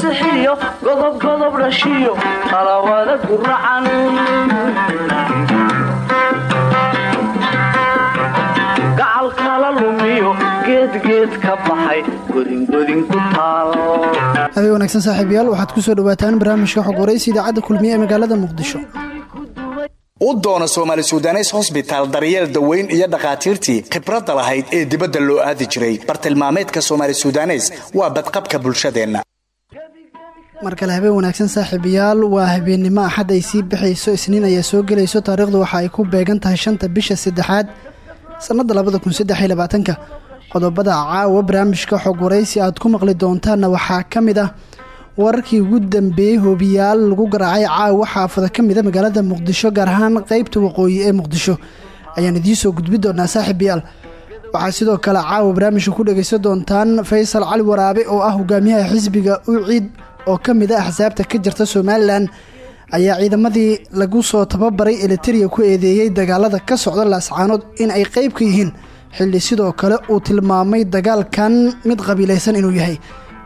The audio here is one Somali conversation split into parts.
sixiyo godob godob dhashiyo talawada guracan gacal kala lumiyo geedgeed ka baxay godingodin ku taal. Habeen wanaagsan saaxiibayaal waxaad ku soo dhawaataan barnaamijka xog waraysi idaacadda kulmiye ee magaalada muqdisho. U doona soomaali sudanes hosbitaal daryeel daweyn iyo dhakhaatiirtii khibradda lahayd ee dibadda loo aadi jiray. Bartilmaameedka soomaali sudanes waa badqabka bulshadeenna mar kale habeen wanaagsan saaxiibayaal waa habeennimo axad ay sii bixayso isniin ayaa soo gelayso. Taariikhdu waxa ay ku beegan tahay shanta bisha saddexaad sannadda labada kun saddex iyo labaatanka. Qodobada caawa barnaamijka xog aad ku maqli doontaanna waxaa ka mid ah wararkii ugu dambeeyey hoobiyaal lagu garaacay caawa xaafada ka mida magaalada muqdisho gaar ahaan qeybta waqooyi ee muqdisho. Ayaan idiin soo gudbi doonaa saaxiibayaal. Waxaa sidoo kale caawa barnaamijka ku dhegaysan doontaan faysal cali waraabe oo ah hogaamiyaha xisbiga uciid oo ka mid a axsaabta ka jirta somalilan ayaa ciidamadii lagu soo tababaray eliteria ku eedeeyey dagaalada ka socda laascaanood in ay qeyb ka yihiin xilli sidoo kale uu tilmaamay dagaalkan mid qabiilaysan inuu yahay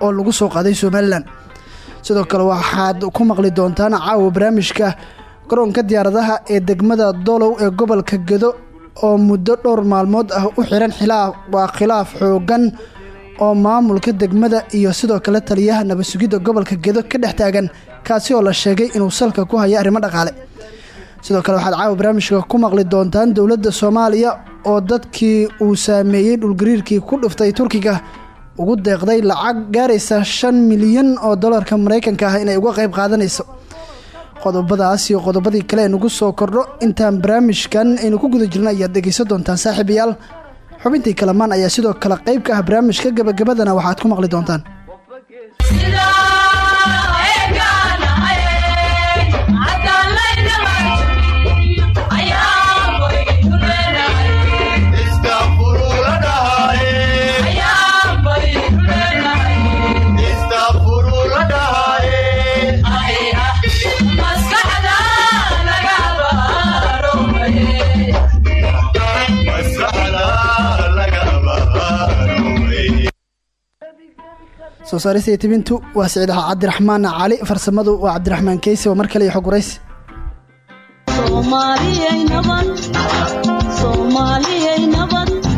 oo lagu soo qaaday somalilan sidoo kale waxaad ku maqli doontaan caawa barnaamijka garoonka diyaaradaha ee degmada dolow ee gobolka gedo oo muddo dhowr maalmood ah u xilaaf waa khilaaf xoogan oo maamulka degmada iyo sidoo kale taliyaha nabadsugidda gobolka gedo ka dhex taagan kaasi oo la sheegay inuu salka ku haya arrimo dhaqaale. Sidoo kale waxaad caawa barnaamijka ku maqli doontaan dowladda soomaaliya oo dadkii uu saameeyey dhulgariirkii ku dhuftay turkiga ugu deeqday lacag gaaraysa shan milyan oo dolarka maraykanka ah inay uga qayb qaadanayso. Qodobadaas iyo qodobadii kale ee nagu soo kordho intaan barnaamijkan aynu ku guda jirna ayaad dhegaysan doontaan saaxiibayaal xubintii kalamaan ayaa sidoo kale qayb ka ah barnaamijka gabagabadana waxaad ku maqli doontaan soo saarista tibintu. Waa siciid cabdiraxmaan cali farsamadu waa cabdiraxmaan keysi oo mar kale iyo xog waraysi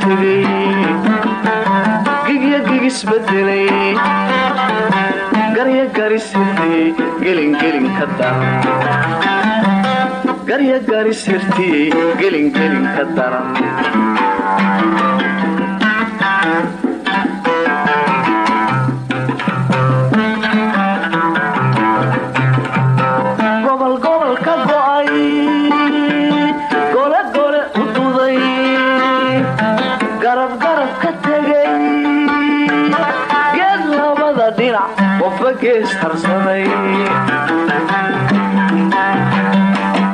tegay gigya gigisbedelay garya garisirtiyey gelingelin ka daran garya garisirtiyey gelingelin ka daran gees harsaday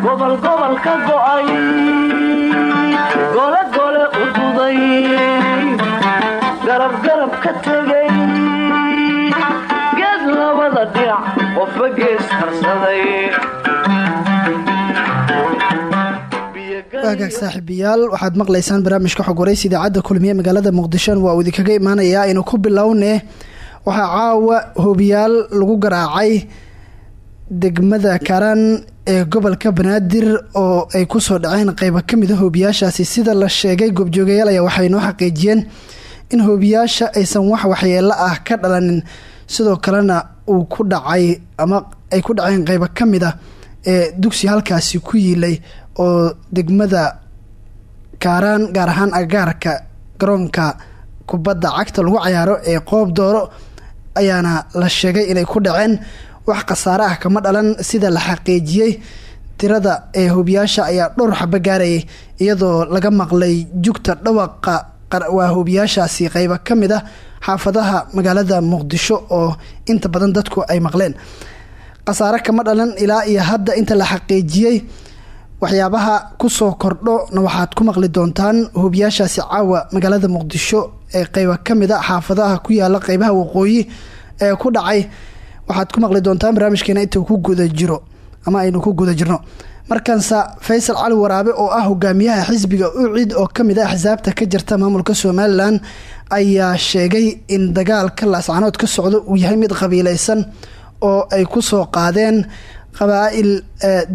gobol gobol ka go'ay. Gole gole u duday. Garab garab ka tegay geed labada dhinac qofba gees harsaday waagaag saaxiibayaal waxaad maqlaysaan barnaamijka xog waraysa idaacadda kulmiye magaalada muqdishona waa uu idinkaga imaanayaa aynu ku bilowne waxaa caawa hoobiyaal lagu garaacay degmada karan ee gobolka banaadir oo ay ku soo dhaceen qeybo ka mid a hoobiyaashaasi. Sida la sheegay goobjoogayaal ayaa waxay noo xaqiijiyeen in hoobiyaasha aysan wax waxyeelo ah ka dhalanin. Sidoo kalena uu ku dhacay ama ay ku dhaceen qeybo ka mid ah ee dugsi halkaasi ku yiilay oo degmada kaaraan gaar ahaan agaarka garoonka kubadda cagta lagu cayaaro ee qoob dooro ayaana la sheegay inay ku dhaceen wax khasaare ah kama dhalan sida la xaqiijiyey. Tirada ee hoobiyaasha ayaa dhowr xabo gaarayay iyadoo laga maqlay jugta dhawaqa waa hoobiyaashaasi qeybo ka mid ah xaafadaha magaalada muqdisho oo inta badan dadku ay maqleen. Khasaare kama dhalan ilaa iyo hadda inta la xaqiijiyey. Waxyaabaha ku soo kordhona waxaad ku maqli doontaan hoobiyaashaasi caawa magaalada muqdisho ee qeyba ka mid a xaafadaha ku yaalla qeybaha waqooyi ee ku dhacay. Waxaad ku maqli doontaan barnaamijkeena inta ku guda jiro ama aynu ku guda jirno. Markaanse faysal cali waraabe oo ah hogaamiyaha xisbiga ucid oo ka mid ah axsaabta ka jirta maamulka somalilan ayaa sheegay in dagaalka laascanood ka socdo uu yahay mid qabiileysan oo ay ku soo qaadeen qabaa-il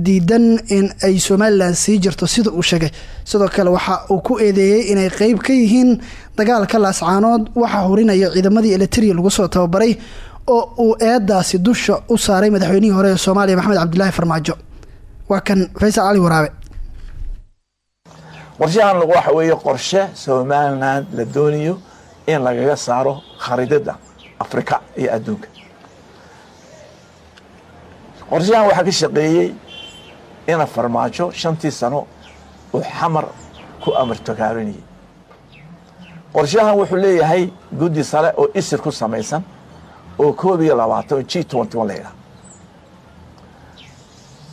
diidan in ay somalilan sii jirto sida uu sheegay. Sidoo kale waxa uu ku eedeeyey inay qeyb ka yihiin dagaalka laascaanood. Waxaa hurinaya ciidamadii elitria lagu soo tababaray oo uu eedaasi dusha u saaray madaxweynihii hore ee soomaaliya maxamed cabdilaahi farmaajo. Waa kan faysal cali waraabe. Qorshahan waxa weeye qorshe somalilan la doonayo in lagaga saaro khariidada afrika iyo adduunka qorshahan waxaa ka shaqeeyey ina farmaajo shantii sano uu xamar ku amartogaarinayay qorshahan wuxuu leeyahay guddi sare oo isir ku samaysan oo koob iyo labaatan oo g one la yidhaha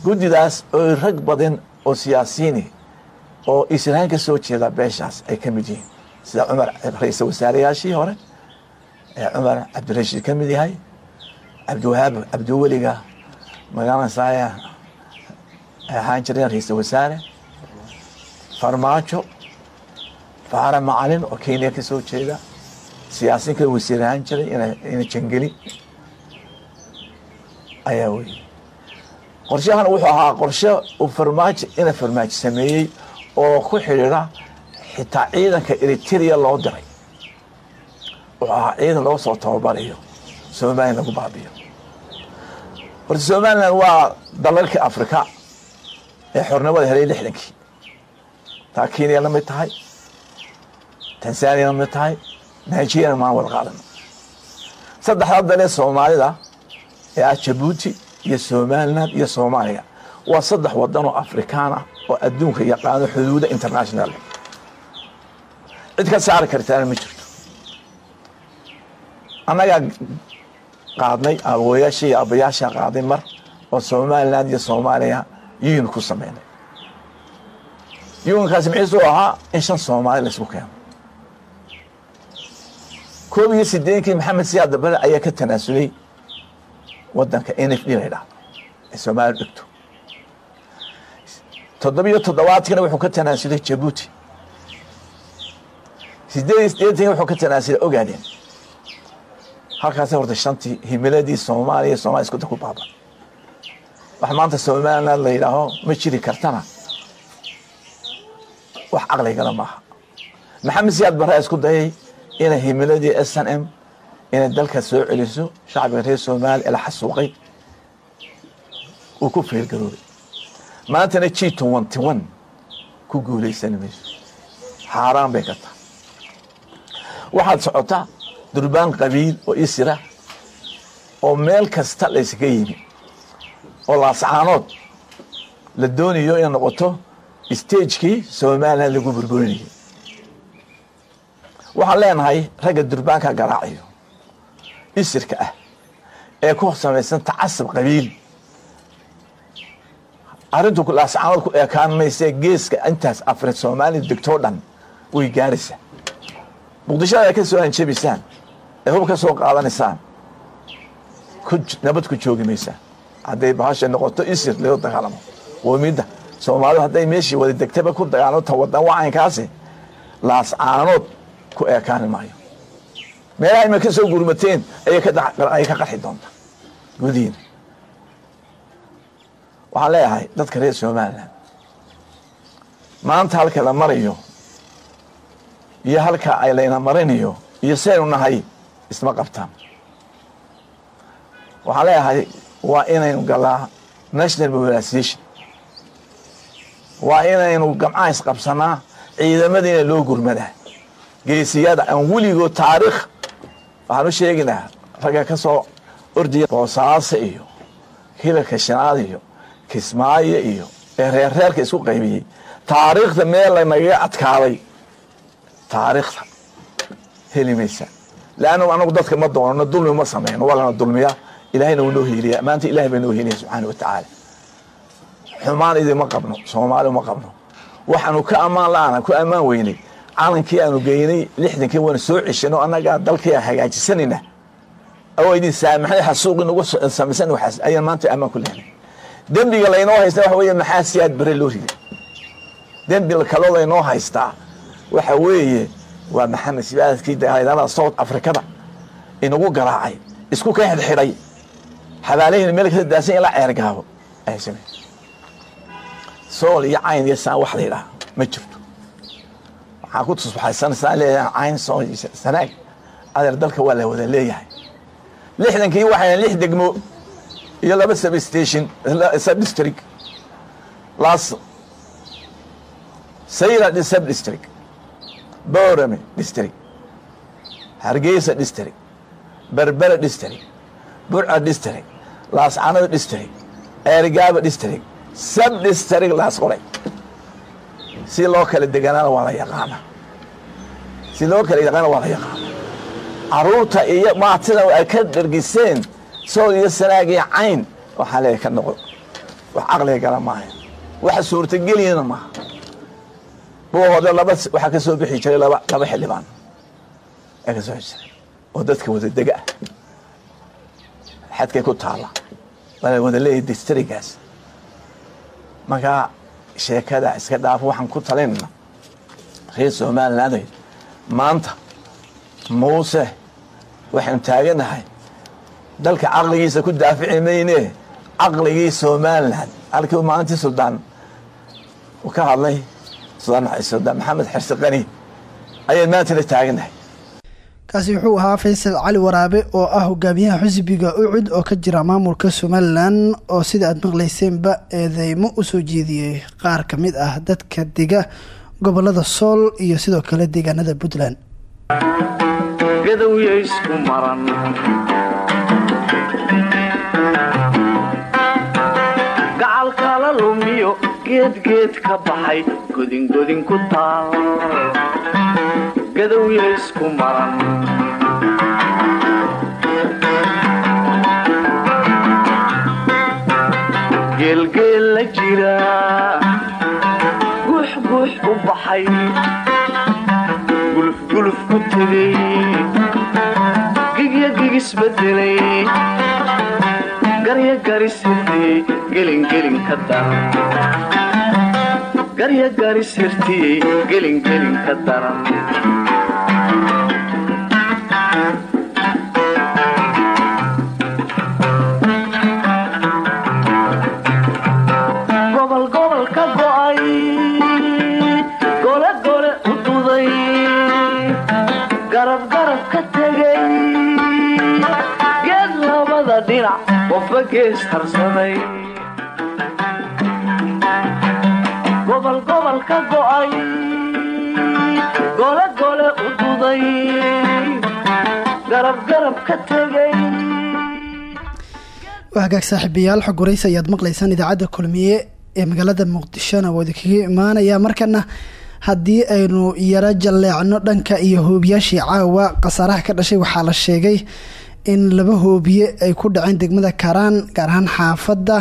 guddidaas oo rag badan oo siyaasiyiini oo israhaan ka soo jeeda beeshaas ay ka mid yihiin. Sida cumar ra'iisal wasaareyaashii hore ee cumar cabdirashiid ka mid yahay cabdiwahaab cabdiweliga magaalasaya ahaan jireen ra'iisal wasaare farmaajo faara macalin oo kenya ka soo jeeda siyaasiin kale wasiir ahaan jiray ina jangeli ayaa weyey qorshahan wuxuu ahaa qorshe uu ina farmaajo sameeyey oo ku xidhiidha xitaa ciidanka eritrea loo diray. Wuxuu ahaa ciidan loo soo tababarayo somalilan lagu baabiyo horta somalilan waa dalalkii afrika ee xornimada helay lixdankii taa kenya la mid tahay tanzania la mid tahay nigeria maan wada qaadano saddexdaa dalee soomaalida ee ah jabuuti iyo somalilan iyo soomaaliya waa saddex wadan oo afrikaan ah oo adduunka yaqaano xuduuda international cid ka saari kartaana ma jirto. Annagaa qaadnay abooyaashii iyo qaaday mar oo somalilan iyo soomaaliya yuun ku sameynay. Yuunkaasi maxiisuu ahaa in shan soomaali laysku keeno. Koob iyo sideenkii maxamed siyaad dabale ayaa ka tanaasulay wadanka n f d la ydhahdo ee soomaaliya dhegto. Toddobiyo toddobaadkina wuxuu ka tanaasulay jabuuti. Sideed iyo sideetanki wuxuu ka tanaasulay ogaadeen halkaasay horta shantii himiladii soomaaliya somalia iskuda ku baaba. Wax maanta somaliland la yidhaaho ma jiri kartana. Wax caqligala maaha. Maxamed siyaad barre isku dayay inay himiladii s n m inay dalka soo celiso shacbiga reer soomaaliya ee xasuuqay. Uu ku feergaroobay maantana g twenty one ku guulaysan mayso xaaraan bay ka tahay. Waxaad socotaa durbaan qabiil oo isira oo meel kasta laysaga yimi oo laascaanood la doonayo inay noqoto stagekii somalilan lagu burburinayay waxaan leenahay ragga durbaanka garaacayo isirka ah ee ku samaysan tacasub qabiil. Arrintu laascaanood ku eekaan maysee geeska intaas afri soomaaliya degtoo dhan way gaaraysaa. Muqdishada ay ka soo hanjabisaan ee hub ka soo qaadanaysaan nabad ku joogi maysaa hadday bahasha noqoto isir loo dagaalamo. Qoomiyadda soomaalidu hadday meeshii wada degtaba ku dagaalanta wadan wacaynkaasi laascaanood ku eekaani maayo. Meelaha ima ka soo gurmateen ayay ka qarxi doontaa gudihiina waxaan leeyahay dadka reer somalilan maanta halka la marayo iyo halka ay layna marinayo iyo saynu nahay isma qabtaan waxaan leeyahay waa inaynu galaa national mobilisation waa inaynu gamcaha isqabsanaa ciidamadiina loo gurmadaa. Geesiyada aan weligood taariikh waxaan u sheeginaa ragga ka soo ordiya boosaaso iyo hilalka shanaad iyo kismaayo iyo ee reerreerka isku qaybiyey. Taariikhda meel lanagaga adkaaday taariikhda. Heli leannu anagu dadka ma doonano dulmi ma sameyno waa lana dulmiyaa ilahayna wuu noo heliya maanta ilahay baa noo helaya subxaana wa tacaala xumaan idima qabno soomaali uma qabno waxaanu ka ammaan la'aana ku ammaan weynay calankii aanu geynay lixdankii waana soo ceshano annagaa dalkii aan hagaajisanayna oo idin saamaxay xasuuqi nagu samaysan ayaan maanta ammaan ku lehnay dembiga laynoo haysta waxa weeye maxaa siyaad bare loo riday dembi kaloo laynoo haystaa waxa weeye waa maxamed sibaadkii dagaalada south africada inagu garaacay isku ka xidxidhay xabaalahina meel kala daasan in la ceergaabo ay sool iyo cayn iyo saan wax la yidhaha ma jirto. Waxaan ku tusbaxaysanaysaa leeyahay cayn sool iyo sanaag. Adeer dalka waa la wada leeyahay. Lixdankii waxay lix degmo iyo laba sub station sub sayra sub boorame district hargeysa district berbera district burca district laascanada district eergaaba district sub district laas qoray si loo kala deganaana waa la yaqaana. Si loo kala yaqaana waa la yaqaana. Caruurta iyo maatida ay ka dhargiseen sool iyo sanaag iyo cayn waxaa leeya ka noqo wax caqliga gala maaha waxa suurtageliyana maaha buuhooda laba waxaa ka soo bixi jiray laba laba xildhibaan. Ee ka soo bixi jiray. Oo dadka wada dega. Ah xadkay ku taalla. Waa wada leeyahay distrigaas. Markaa sheekada iska dhaafo waxaan ku talinayna reer somaliland maanta muuse waxaynu taaganahay dalka caqligiisa ku daafici caqligii somalilan halkii maalintii suldaan uu ka hadlay maxamed xirsi qani ayaan maanta la taaganahay kaasi wuxuu ahaa faysal cali waraabe oo ah hogaamiyaha xisbiga ucud oo ka jira maamulka somalilan oo sida aad maqlayseenba eedeymo u soo jeediyey qaar ka mid ah dadka dega gobollada sool iyo sidoo kale deegaanada puntland geedgeed ka baxay godingodin ku taal gadowya isku maran geelgeel la jira. Guux guux u baxay. Gulufguluf ku tegay gigya gigisbedelay garya garisirtiyey gelingelin ka daran garya garisirtiyey gelingelin ka daran gobol gobol ka go'ay gole gole u duday garab garab ka tegay. Waa hagaag saaxiibayaal xog ayaad maqlaysaan idaacadda kulmiye ee magaalada muqdishona. Waa idinkaga imaanaya markana haddii aynu yaro jalleecno dhanka iyo hoobiyaashii caawa khasaaraha ka dhashay waxaa la sheegay in laba hoobiye ay ku dhaceen degmada karaan gaar ahaan xaafadda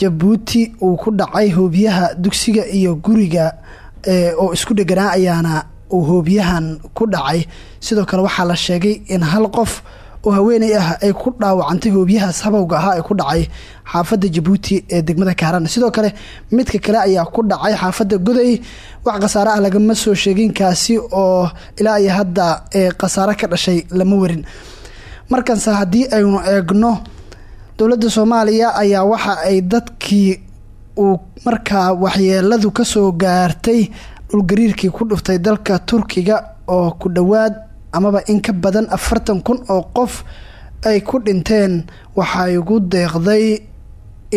jabuuti uu ku dhacay hoobiyaha dugsiga iyo guriga oo isku dheganaa ayaana uu hoobiyahan ku dhacay. Sidoo kale waxaa la sheegay in hal qof oo haweeney ah ay ku dhaawacantay hoobiyahaas habowga ahaa ee ku dhacay xaafadda jabuuti ee degmada kaaraan. Sidoo kale midka kale ayaa ku dhacay xaafadda goday. Wax khasaare ah lagama soo sheegin kaasi oo ilaa iyo hadda ee khasaare ka dhashay lama warin. Markanse haddii aynu eegno dowladda soomaaliya ayaa waxa ay dadkii uu markaa waxyeeladu ka soo gaartay dhulgariirkii ku dhuftay dalka turkiga oo ku dhowaad amaba in ka badan afartan kun oo qof ay ku dhinteen waxay ugu deeqday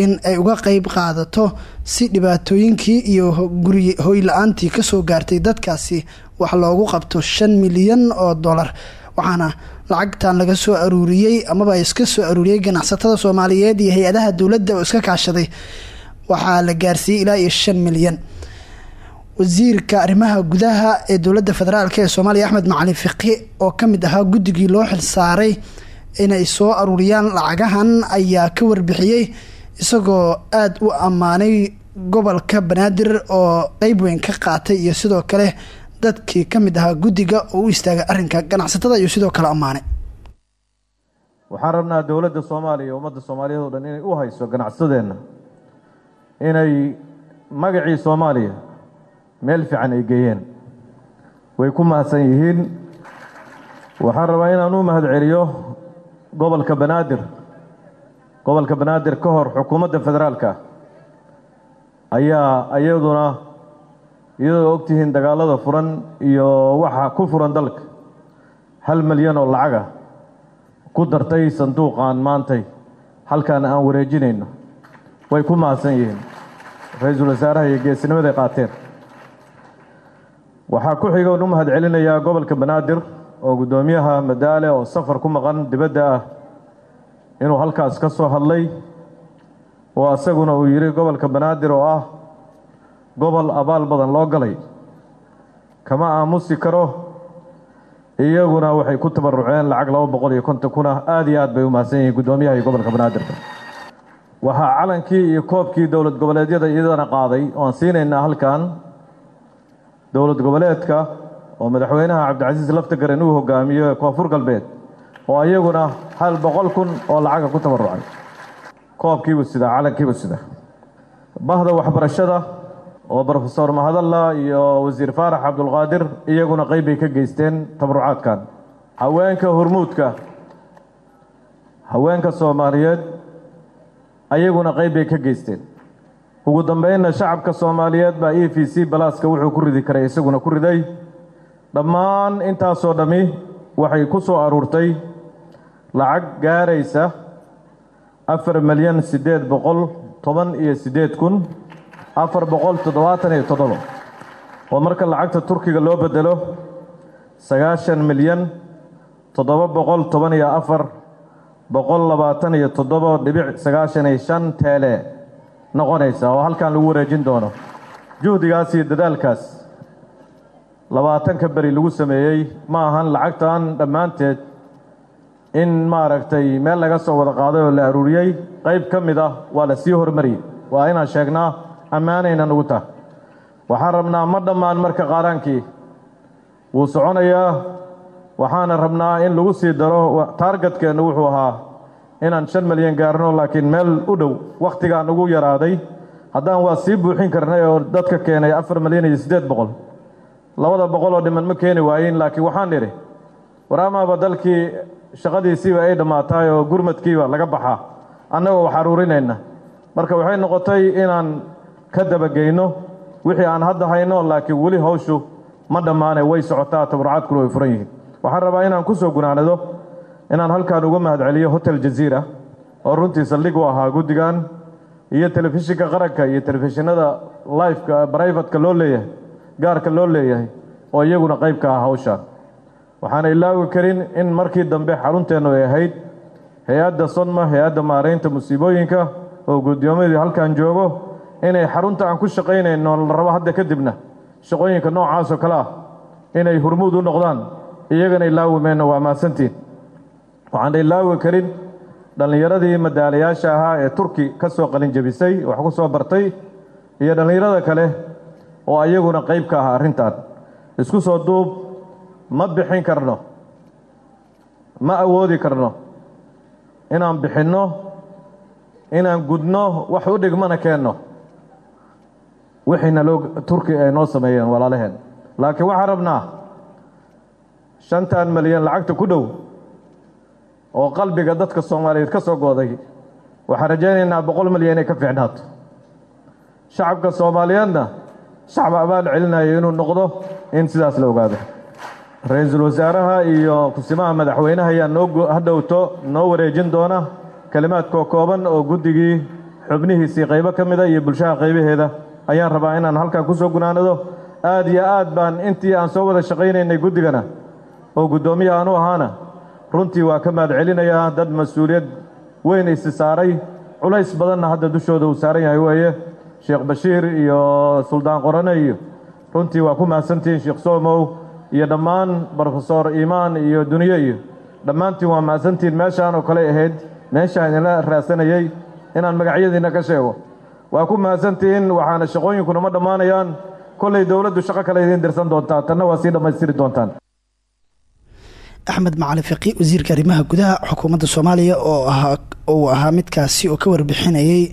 in ay uga qeyb qaadato si dhibaatooyinkii iyo guri hoyla-aantii ka soo gaartay dadkaasi wax loogu qabto shan milyan oo dollar. Waxaana lacagtan laga soo aruuriyey amaba iska soo aruuriyey ganacsatada soomaaliyeed iyo hay'adaha dowladda oo iska kaashaday waxaa la gaarsiiyey ilaa iyo shan milyan. Wasiirka arrimaha gudaha ee dowladda federaalk ee soomaaliya axmed macalin fiqi oo ka mid ahaa guddigii loo xilsaaray inay soo aruuriyaan lacagahan ayaa ka warbixiyey isagoo aada u ammaanay gobolka banaadir oo qeyb weyn ka qaatay iyo sidoo kale dadkii ka mid ahaa guddiga oo u istaagay arrinka ganacsatada iyo sidoo kale ammaanay. Waxaan rabnaa dowladda soomaaliya ummadda soomaaliyeed oo dhan inay u hayso ganacsadeenna inay magacii soomaaliya meel fiican ay geeyeen. Way ku mahadsan yihiin. Waxaan rabaa inaan u mahad celiyo gobolka banaadir. Gobolka banaadir ka hor xukuumadda federaalka ayaa iyaduna iyadoo ogtihiin dagaalada furan iyo waxa ku furan dalka. Hal milyan oo lacaga ku dartay sanduuqan maantay halkan aan wareejinayno way ku mahadsan yihiin. Ra'iisul wasaaraha iyo geesinimaday qaateen. Waxaa ku xiga un u mahad celinayaa gobolka banaadir oo guddoomiyaha madaale oo safar ku maqan dibadda ah. Inuu halkaas ka soo hadlay oo asaguna uu yidhi gobolka banaadir oo ah gobol abaal badan loo galay kama aamusi karo. Iyaguna waxay ku tabaruceen lacag laba boqol iyo konton kun ah aada iyo aad bay u mahadsan yihiin guddoomiyaha gobolka banaadirka waxaa calankii iyo koobkii dowlad goboleedyada iyadana qaaday oan siinaynaa halkan dowlad goboleedka oo madaxweynaha cabdicasiis laftagaren uu hogaamiyo koonfur galbeed oo iyaguna hal boqol kun oo lacaga ku tabarucay koobkiibuu sidaa calankiibuu sidaa. Bahda waxbarashada oo brofesor mahadalla iyo wasiir faarax cabdulqaadir iyaguna qeyb bay ka geysteen tabarucaadkan haweenka hormuudka haweenka soomaaliyeed ayaguna qeyb bay ka geysteen. Ugu dambeynna shacabka soomaaliyeed baa e v c balaaska wuxuu ku ridi karay isaguna ku riday. Dhammaan intaasoo dhammi waxay ku soo aruurtay lacag gaaraysa afar milyan siddeed boqol toban iyo siddeed kun afar boqol toddobaatan iyo toddoba oo marka lacagta turkiga loo bedelo sagaashan milyan toddoba boqol toban iyo afar boqol labaatan iyo toddoba dhibic sagaashan iyo shan teele noqonaysa oo halkan lagu wareejin doono. Juhdigaas iyo dadaalkaas labaatanka beri lagu sameeyey ma ahan lacagtan dhammaanteed in maaragtay meel laga soo wada qaaday oo la aruuriyey. Qayb ka mid ah waa la sii hormariyey. Waa inaan sheegnaa ammaanayna nugu tah waxaan rabnaa ma dhammaan marka qaaraankii. Wuu soconayaa waxaana rabnaa in lagu sii daro taargetkeennu wuxuu ahaa inaan shan milyan gaarno laakiin meel u dhow wakhtigaan ugu yaraaday. Haddaan waa sii buuxin karnay oo dadka keenay afar milyan iyo siddeed boqol. Labada boqol oo dhiman ma keeni waayin laakiin waxaan idhi waraamaaba dalkii shaqadiisiiba ay dhammaataay oo gurmadkiiba laga baxaa. Annagoo wax aruurinayna marka waxay noqotay inaan ka dabageyno wixii aan hadda hayno laakiin weli hawshu ma dhammaane way socotaa tabarucaadkuna way furan yihiin. Waxaan rabaa inaan ku soo gunaanado inaan halkan uga mahad celiyo hotel jaziira oo runtii saldhig u ahaa guddigan iyo telefishinka qaranka iyo telefishinada lifeka brivatka loo leeyahay gaarka loo leeyahay oo iyaguna qayb ka ah hawshaan waxaana ilaawi karin in markii dambe xarunteennu ay ahayd hay'adda sonma hay'adda maaraynta musiibooyinka oo guddoomadii halkan joogo inay xarunta aan ku shaqaynayno la rabo hadda kadibna shaqooyinka noocaasoo kale ah inay hurmuud u noqdaan iyagana ilaawi mayno waa mahadsantiin waxaan ilaawi karin dhallinyaradii madaalayaasha ahaa ee turki ka soo qalin jebisay wax ku soo bartay iyo dhallinyarada kale oo ayaguna qayb ka ah arrintan. Isku soo duub ma bixin karno ma awoodi karno inaan bixinno inaan gudno wax u dhigmana keenno wixiina loo turki ay noo sameeyeen walaalaheen laakiin waxaan rabnaa shantan malyan lacagta ku dhow oo qalbiga dadka soomaaliyeed ka soo gooday waxaan rajaynaynaa boqol malyan inay ka fiicnaato shacabka soomaaliyeedna shacab abaal celinayo inuu noqdo in sidaas la ogaado. Ra'iisul wasaaraha iyo kusimaha madaxweynaha ayaa noo hadhowto noo wareejin doona kelimaadkoo kooban oo guddigii xubnihiisii qaybo ka mida iyo bulshaha qaybaheeda ayaan rabaa inaan halkan ku soo gunaanado. Aad iyo aad baan intii aan soo wada shaqaynaynay guddigana. Oo guddoomiya aan u ahaana runtii waa ka mahad celinayaa dad mas'uuliyad weyn isi saaray. Culays badanna hadda dushooda uu saaran yahay weeye. Sheekh bashiir iyo suldaan qorane iyo runtii waa ku mahadsantihiin sheekh soomow iyo dhammaan brofesor iimaan iyo duniye iyo dhammaantiin waa mahadsantihiin meeshaan oo kale ahayd. Meeshaan idinla raasanayey inaan magacyadiinna ka sheego waa ku mahadsantihiin waxaana shaqooyinkuna ma dhammaanayaan. Kollay dowladdu shaqo kale idiin dirsan doontaa tanna waa sii dhammaystiri doontaan. Axmed macali fiqi wasiirka arrimaha gudaha xukuumadda soomaaliya oo ahaa uu ahaa midkaasi oo ka warbixinayay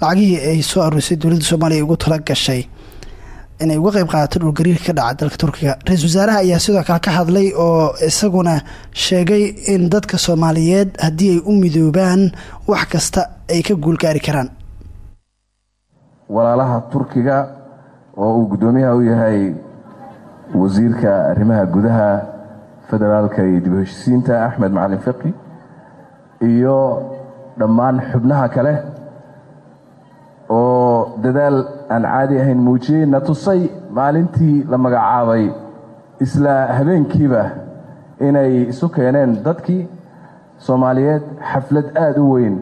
lacagihii ay soo aruurisay dowladda soomaaliya ugu tala gashay. Inay uga qayb qaadato dhulgariirka ka dhaca dalka turkiga. Ra'iisul wasaaraha ayaa sidoo kale ka hadlay oo isaguna sheegay in dadka soomaaliyeed haddii ay u midoobaan wax kasta ay ka guulgaari karaan walaalaha turkiga oo uu guddoomiyaha u yahay wasiirka arrimaha gudaha federaalka iyo dib u axmed macalin fiqi iyo dhammaan xubnaha kale oo dadaal aan caadi ahayn muujiyey na tusay maalintii la magacaabay isla habeenkiiba inay isu keeneen dadkii soomaaliyeed xaflad aada u weyn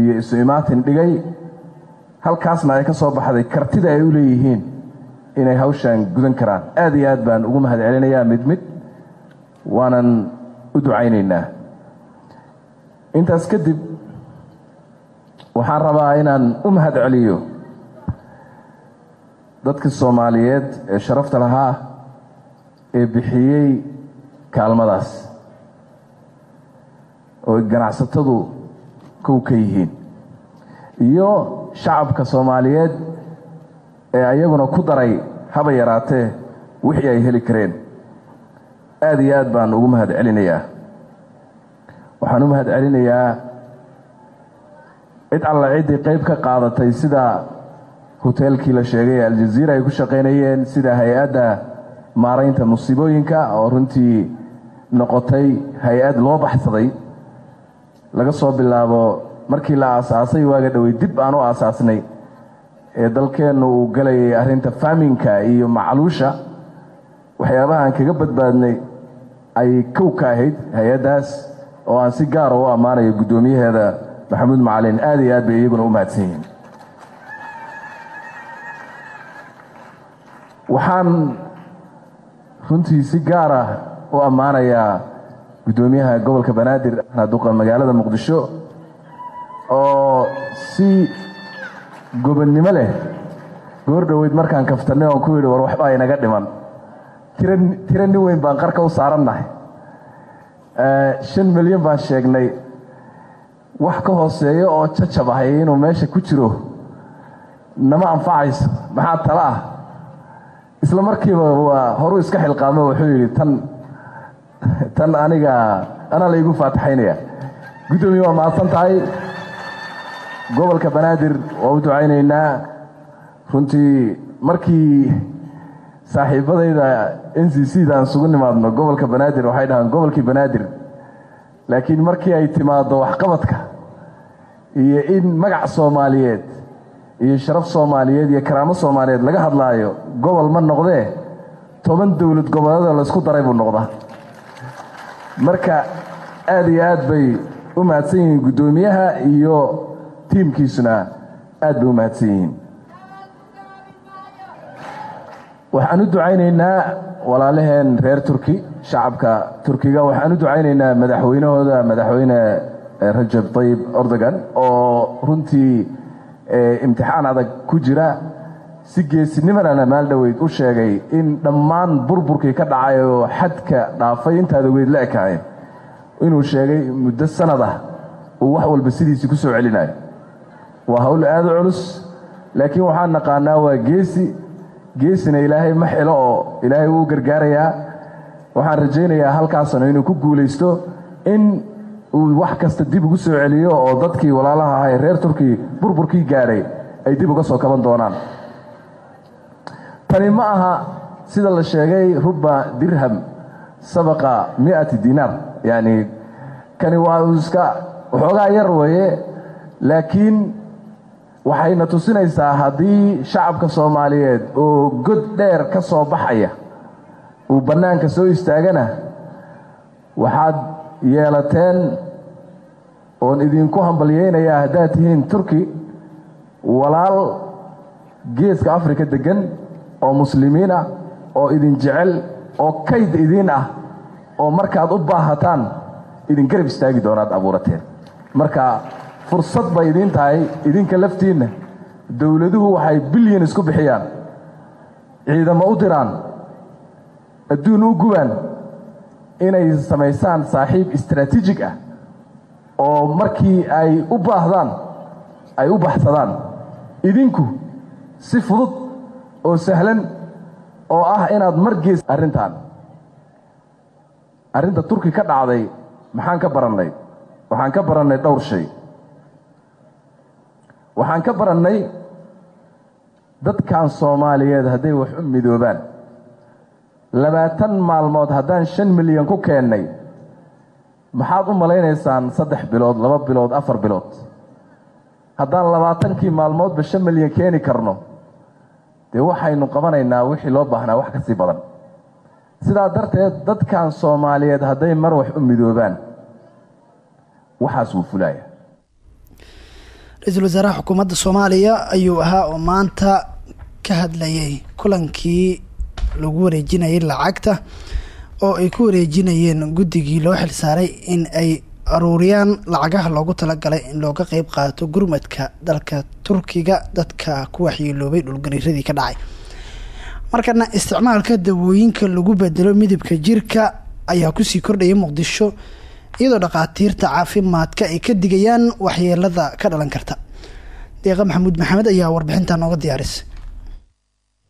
iyo isu imaatin dhigay halkaasna ay ka soo baxday kartida ay u leeyihiin inay hawshan gudan karaan. Aad iyo aad baan ugu mahad celinayaa mid mid waanan u ducaynaynaa. Intaas kadib waxaan rabaa inaan u mahad celiyo dadka soomaaliyeed ee sharafta lahaa ee bixiyey kaalmadaas oo ganacsatadu kow ka yihiin iyo shacabka soomaaliyeed ee ayaguna ku daray haba yaraatee wixii ay heli kareen. Aad iyo aad baan ugu mahad celinayaa waxaan u mahad celinayaa cid alla ciddii qayb ka qaadatay sida hoteelkii la sheegay ee aljaziira ay ku shaqaynayeen sida hay'adda maaraynta musiibooyinka oo runtii noqotay hay'ad loo baxsaday. Laga soo bilaabo markii la aasaasay waaga dhowey dib aan u aasaasnay ee dalkeennu uu galayay arrinta faaminka iyo macluusha waxyaabaha aan kaga badbaadnay ay kow ka ahayd hay'addaas oo aan si gaara u ammaanayo guddoomiyaheeda maxamuud macalin. Aad iyo aad bay iyaguna u mahadsan yihiin. Waxaan runtii si gaara u ammaanayaa guddoomiyaha gobolka banaadir duqa magaalada muqdisho oo si gobonnimo leh goor dhoweyd markaan kaftanay oon ku yidhi war waxbaa inaga dhiman. Tira nin weyn baan qarka u saarannahay shan milyan baan sheegnay. Wax ka hooseeyo oo jajab ahay inuu meesha ku jiro nama anfacayso. Maxaa tala ah? Isla markiiba waa horuu iska xilqaamo wuxuu yidhi tan tan aniga anaa laygu faataxaynaya guddoomiye waa mahadsan tahay gobolka banaadir waa u ducaynaynaa. Runtii markii saaxiibadayda n c c da aan isugu nimaadno gobolka banaadir waxay dhahaan gobolkii banaadir. Laakiin markii ay timaaddo waxqabadka iyo in magac soomaaliyeed iyo sharaf soomaaliyeed iyo karaamo soomaaliyeed laga hadlaayo gobol ma noqdee? Toban dowlad goboleedoo laysku daray buu noqdaa. Marka aad iyo aad bay u mahadsan yihiin guddoomiyaha iyo tiimkiisuna aad bay u mahadsan yihiin waxaan u ducaynaynaa walaalaheen reer turki shacabka turkiga. Waxaan u ducaynaynaa madaxweynahooda madaxweyne rajab tayib erdogan oo runtii imtixaan adag ku jira. Si geesinimadana maaldhoweyd u sheegay in dhammaan burburkii ka dhacay oo xadka dhaafay intaada weyd la ekaayeen. Inuu sheegay muddo sanad ah uu wax walba sidiisii ku soo celinayo waa hawl aada u culus laakiin waxaan naqaanaa waa geesi. Geesina ilaahay ma xilo oo ilaahay wuu gargaarayaa. Waxaan rajaynayaa halkaasna inuu ku guulaysto in uu wax kasta dib ugu soo celiyo oo dadkii walaalaha ahay reer turki burburkii gaadhay ay dib uga soo kaban doonaan. Tani ma aha sida la sheegay ruba dirham sabaqa miati dinaar. Yacni kani waa iska waxoogaa yar weeye laakiin waxayna tusinaysaa haddii shacabka soomaaliyeed oo god dheer ka soo baxaya uu bannaanka soo istaagana waxaad yeelateen oon idinku hambalyaynayaa haddaad tihiin turki walaal geeska afrika deggan oo muslimiin ah oo idin jecel oo kayd idiin ah oo markaad u baahataan idin garab istaagi doonaad abuurateen. Marka fursad bay idiin tahay idinka laftiinna. Dowladuhu waxay bilyan isku bixiyaan. Ciidamo u diraan. Adduun u gubaan. Inay samaysaan saaxiib istaraatiijig ah oo markii ay u baahdaan ay u baxsadaan. Idinku si fudud oo sahlan oo ah inaad margees arrintan arrinta turki ka dhacday maxaan ka barannay? Waxaan ka barannay dhowr shay waxaan ka barannay dadkan soomaaliyeed hadday wax u midoobaan. Labaatan maalmood haddaan shan milyan ku keennay maxaad u malaynaysaan saddex bilood laba bilood afar bilood? Haddaan labaatankii maalmoodba shan milyan keeni karno dee waxaynu qabanaynaa wixii loo baahnaa wax ka sii badan. Sidaa darteed dadkan soomaaliyeed hadday mar wax u midoobaan waxaas wuu fulaya ra'iisul wasaaraha xukuumadda soomaaliya ayuu ahaa oo maanta ka hadlayay kulankii lagu wareejinayay lacagta oo ay ku wareejinayeen guddigii loo xilsaaray in ay aruuriyaan lacagaha loogu talagalay in looga qeyb qaato gurmadka dalka turkiga dadka ku waxyeeloobay dhulgariiradii ka dhacay. Markana isticmaalka dawooyinka lagu bedelo midabka jirka ayaa ku sii kordhaya muqdisho iyadoo dhakhaatiirta caafimaadka ay ka digayaan waxyeelada ka dhalan karta. Deeqa maxamuud maxamed ayaa warbixinta nooga diyaarisay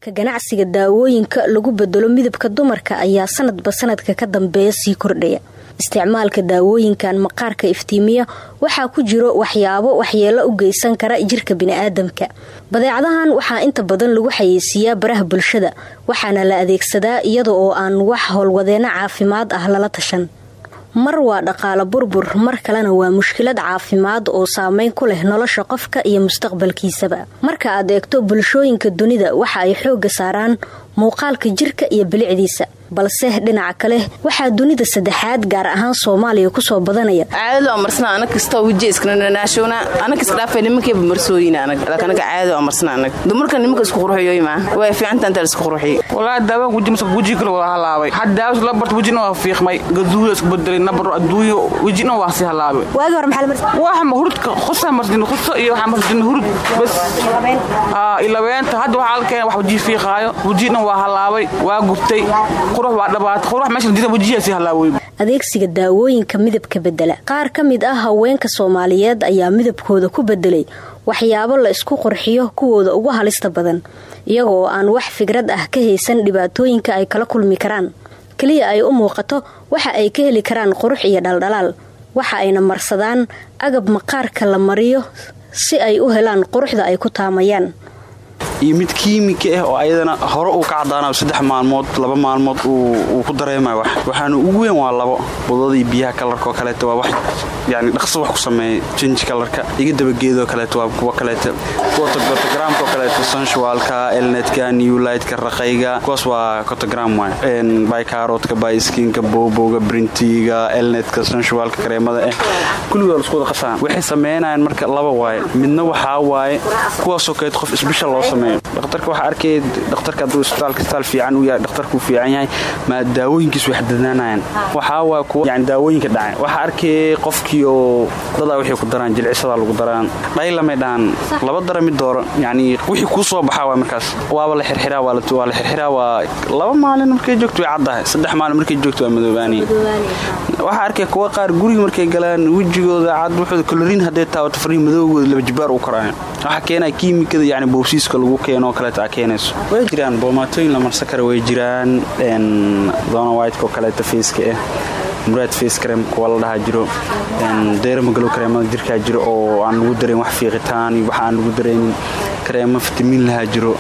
ka ganacsiga daawooyinka lagu bedelo midabka dumarka ayaa sanadba sanadka ka dambeeya sii kordhaya. Isticmaalka daawooyinkan maqaarka iftiimiya waxaa ku jiro waxyaabo waxyeelo u geysan kara jirka biniaadamka. Badeecadahan waxaa inta badan lagu xayeysiiyaa baraha bulshada waxaana la adeegsadaa iyada oo aan wax howlwadeeno caafimaad ah lala tashan mar waa dhaqaalo burbur mar kalena waa mushkilad caafimaad oo saameyn ku leh nolosha qofka iyo mustaqbalkiisaba. Marka aad eegto bulshooyinka dunida waxa ay xoogga saaraan muuqaalka jirka iyo bilicdiisa balse dhinaca kale waxaa dunida saddexaad gaar ahaan soomaaliya ku soo badanaya. Caadada waa marsana anag kasta wiji iskananaashowna anag is dhaafay nimankeeba marsooyina anag. Laakiin anaga caadada waa marsana anag. Dumarka nimanka isku qurxiyoy maa way fiicanta inta isku qurxiyo. Walaa daawa weji masa weji kale waa halaabay had daawas la barta wejina waa fiiqmay. Gaduuda isku bedelay nabar adduunyo wejina waa si halaabay waagi hore maxaa la marsan waxa ma hurudka qosa marsdin qoso iyo waxa marsdin hurud bas. Aa ilabeenta hadda waxa la keenay wax weji fiiqaayo wejina waa halaabay waa gubtay adeegsiga daawooyinka midabka bedela qaar ka mid ah haweenka soomaaliyeed ayaa midabkooda ku bedelay waxyaabo la isku qurxiyo kuwooda ugu halista badan iyagoo aan wax fikrad ah ka haysan dhibaatooyinka ay kala kulmi karaan. Keliya ay u muuqato waxa ay ka heli karaan qurux iyo dhaldhalaal waxa ayna marsadaan agab maqaarka la mariyo si ay u helaan quruxda ay ku taamayaan iyo mid kiimika ah oo ayadana hore uu ka caddaanayo saddex maalmood laba maalmood uu ku dareemayo. Wax waxaana ugu weyn waa labo budadii biyaha kalarkoo kaleeta waa wax yani dhaqso wax ku sameeya change kalarka. Iga dabageedoo kaleeto waa kuwa kaleeta kuwa kotogramka kaleeto sensualka elnetka newlightka raqayga kuwaas waa kotogram waay. Bycarotka byskinka boboga brintiga elnetka sensualka kareemada eh. Kulligood isku wada qasaan. Waxay sameynayaan marka laba waaye midna waxaa waaye kuwaasoo kaleeto qof isbishal loo sameeyo dhakhtarka waxaa arkay dhakhtarka hadduu isbitaalka isbitaal fiican u yahay dhakhtarku fiican yahay maa daawooyinkiisu wax dadnaanayaan waxaa waa kuwa yani daawooyinka dhacay. Waxaa arkay qofkii oo dadaa waxay ku daraan jilcisadaa lagu daraan dhaylamay dhahan laba dara mid dooro yani wixii kuu soo baxaa waa markaas. Waaba la xirxiraa waa la xirxiraa waa laba maalin markay joogto way caddahay saddex maalin markay joogto waa madoobaani. Waxaa arkay kuwa qaar guriga markay galaan wejigooda cad wuxuu kalorin hadday taawato fariin madowgooda laba jibaar u koraayo waxaa keenaya kiimikada yani boobsiiska lagu keeno oo kaleeta aa keenayso. Way jiraan boomaatooyin la marsan kara way jiraan dona whiteko kaleeta feyska ah muraad face crem kuwa la dhahaa jiro deeramagalow kareemada jirkaa jiro oo aan lagu darayn wax fiiqitaan iyo wax aan lagu daraynin kareemo fitamiin jiro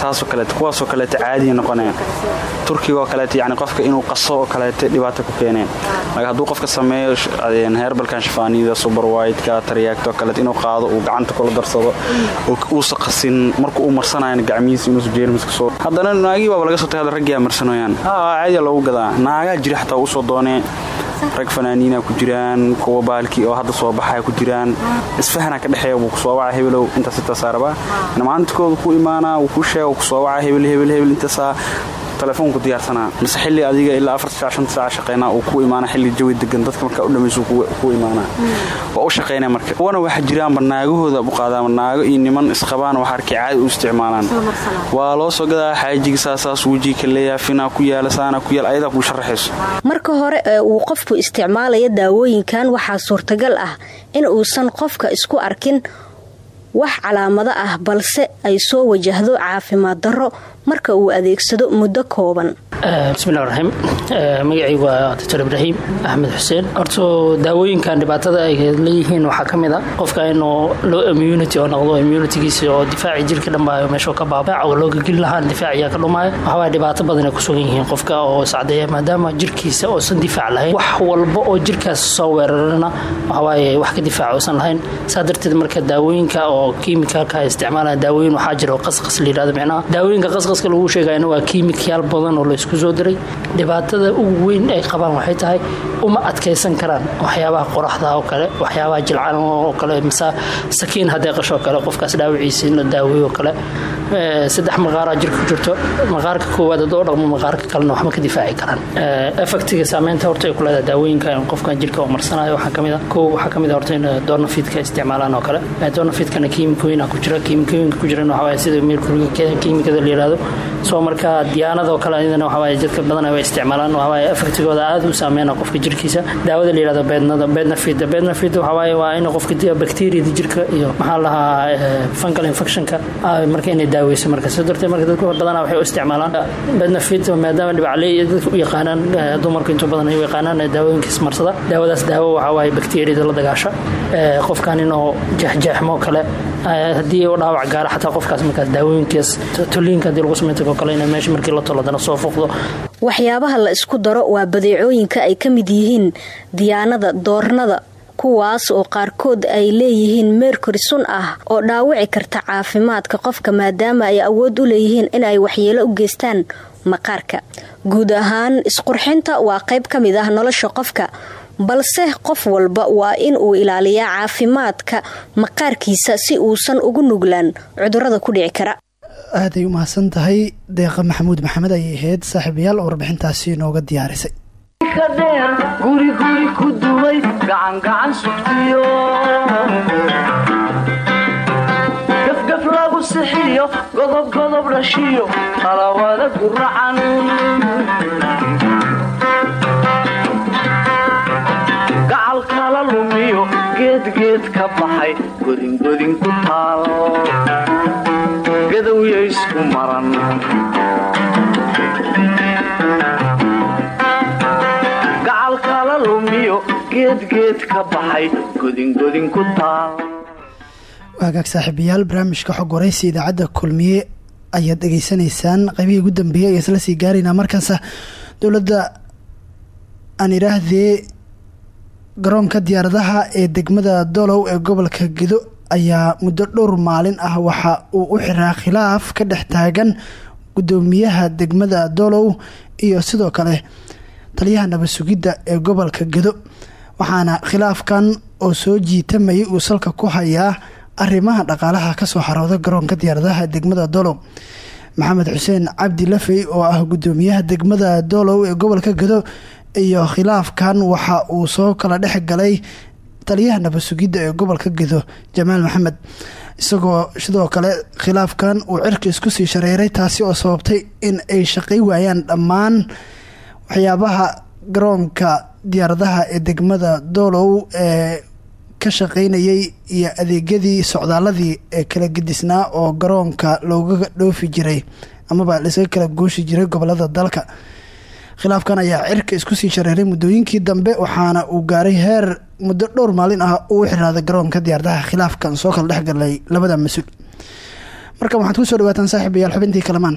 saasoo kaleeta kuwaasoo kaleeta caadiya noqoneen. Turkiga oo kaleeta yani qofka inuu qaso oo kaleeta ku keeneen. Laga hadduu qofka sameeyo heerbalkan shafaaniyada suberwhiteka taryaagta oo kaleeta inuu qaado uu gacanta kula darsado uusa qasin marka uu marsanayan gacmihiisa inuusa jeermiska soo haddana naagii baaba laga soo tagay raggiyaa marsanooyaan. Caadiya loogu gadaa. Naagaa jira xataa u soo doonee. Rag fanaaniina ku jiraan kuwa baalkii oo hadda soo baxaya ku jiraan. Isfahana ka wuu ku soo waca hebelow intaas intaasaa rabaa maalintikooda ku imaanaa wuu ku sheega wuu ku soo waca hebel hebel hebel intaasaa telefoonku diyaarsanaa mise xilli adiga ilaa afarta saac shanta saac ku imaana xilli jawi degan dadka markaa u dhammayso ku imaanaa. Waa u shaqeynaya marka. Kuwana waxa jiraanba naagahooda u qaadaama naago iyo niman isqabaan wax arkay caadi u isticmaalaan. Waa loo soo gadaa xaajiga saasaas wejiga ka leeyaha finaa ku yaalla saana ku yaalla ayadaa kuu sharaxayso marka hore uu qofku isticmaalaya daawooyinkan waxaa suurtagal ah in uusan qofka isku arkin wax calaamado ah balse ay soo wajahdo caafimaad darro marka uu adeegsado muddo kooban bismillahi raxiim magacaygu waa doctor ibraahim axmed xuseen. Horto daawooyinkan dhibaatada ay leeyihiin waxaa ka mid a qofka inuu low immunity oo noqdo immunitygiisa oo difaaci jirka dhanbaayo meeshuu ka baabaac oo looga geli lahaan difaaciyaa ka dhumaayo. Waxawaaye dhibaato badan ay ku sugan yihiin qofka oo sacdeeya maadaama jirkiisa oosan difaac lahayn. Wax walba oo jirkaas soo weerarana waxawaaye wax ka difaac uusan lahayn. Saa darteed marka daawooyinka oo kiimikalka ay isticmaalaan daawooyin waxaa jira oo qasqas la yidhahdo micnaha daawooyinka qasqaska lagu sheegayana waa kiimikyaal badan oo laysku soo diray. Dhibaatada ugu weyn ay qabaan waxay tahay uma adkaysan karaan waxyaabaha qoraxda oo kale waxyaabaha jilcan oo kale mase sakiin haddee qashoo kale qofkaas dhaawiciisa in la daaweeyo kale. Saddex maqaaraa jirka ku jirto. Maqaarka koowaad haddoo dhaqmo maqaarka kalena waxma ka difaaci karaan. Effectiga saameynta horta ay ku leedahay daawooyinka qofkan jirka oo marsanayo waxaa ka mid a kow waxaa ka mid a horta in doonafidka isticmaalaan oo kale. Doonafidkana kiimikooyina ku jira. Kiimikooyinka ku jiran waxawaaye sida merkuriga kiimikada la yidhahdo soo marka diyaanada oo kale iyadana waxawaaye dadka badan way isticmaalaan waxawaaye effectigooda aad u saameynaa qofka jirkiisa. Daawada la yidhahdo beednada beednafid beednafid waxawaaye waa in qofka bakteriyada jirka iyo maxaa lahaa fungal infectionka marka inay daaweyso marka. Soo darteed marka dadku badanaa waxay u isticmaalaan beednafid maadaama dhibacley dadka u yaqaanaan dumarku inta badan ay u yaqaanaan daawooyinkiis marsada daawadaas daawo waxawaaye bakteriyada la dagaasha qofkan inuu jeexjeexmo kale haddii u dhaawac gaara xataa qofkaas markaas daawooyinkaas toliinka haddii lagu sameyntago kale inay meesha markii la tolo dana soo fuuqdo. Waxyaabaha la isku daro waa badeecooyinka ay ka mid yihiin diyaanada doornada kuwaas oo qaarkood ay leeyihiin meerkuri sun ah oo dhaawici karta caafimaadka qofka maadaama ay awood u leeyihiin inay waxyeelo u geystaan maqaarka. Guud ahaan isqurxinta waa qayb ka mid ah nolosha qofka balse qof walba waa in uu ilaaliyaa caafimaadka maqaarkiisa si uusan ugu nuglaan. Cudurada ku dhici kara. Aaday u mahadsan tahay deeqa maxamuud maxamed ayay ahayd saaxiibayaal oo warbixintaasi inooga diyaarisay. Guriguri ku duway gacangacan sugtiyo. Gafgaf lagu sixiyo godobgodob dhashiyo talawada guracan geedgeed ka baxay godingodin ku taal gadowya isku maran. Gacal kala lumiyo geedgeed ka baxay godingodin ku taal waagaag saaxiibayaal barnaamijka xog waraysi idaacadda kulmiye ayaad dhegaysanaysaan qaybihii ugu dambeeyay ayaa isla sii gaaraynaa markaasa dowladda aan garoonka diyaaradaha ee degmada doolow ee gobolka gedo ayaa muddo dhowr maalin ah waxa uu u xiraa khilaaf ka dhex taagan gudoomiyaha degmada doolow iyo sidoo kale taliyaha nabad sugidda ee gobolka gedo waxaana khilaafkan oo soo jiitamayay uu salka ku hayaa arrimaha dhaqaalaha ka soo xarooda garoonka diyaaradaha degmada doolow maxamed xuseen cabdi lafey oo ah gudoomiyaha degmada doolow ee gobolka gedo iyo khilaafkan waxa uu soo kala dhex galay taliyaha nabad sugidda ee gobolka gedo jamaal maxamed. Isagoo sidoo kale khilaafkan uu cirka isku sii shareeray taasi oo sababtay in ay shaqay waayaan dhammaan waxyaabaha garoonka diyaaradaha ee degmada doolow ee ka shaqaynayay iyo adeegyadii socdaaladii ee kala gedisnaa oo garoonka looga dhoofi jiray amaba laisaga kala gooshi jiray gobollada dalka khilaafkan ayaa cirka isku sii shareeray muddooyinkii dambe waxaana uu gaaray heer muddo dhowr maalin ah uu xiraaday garoonka diyaaradaha khilaafkan soo kala dhexgalay labada mas'uul. Markan waxaad ku soo dhawaataan saaxiibayaal xubintii kalamaan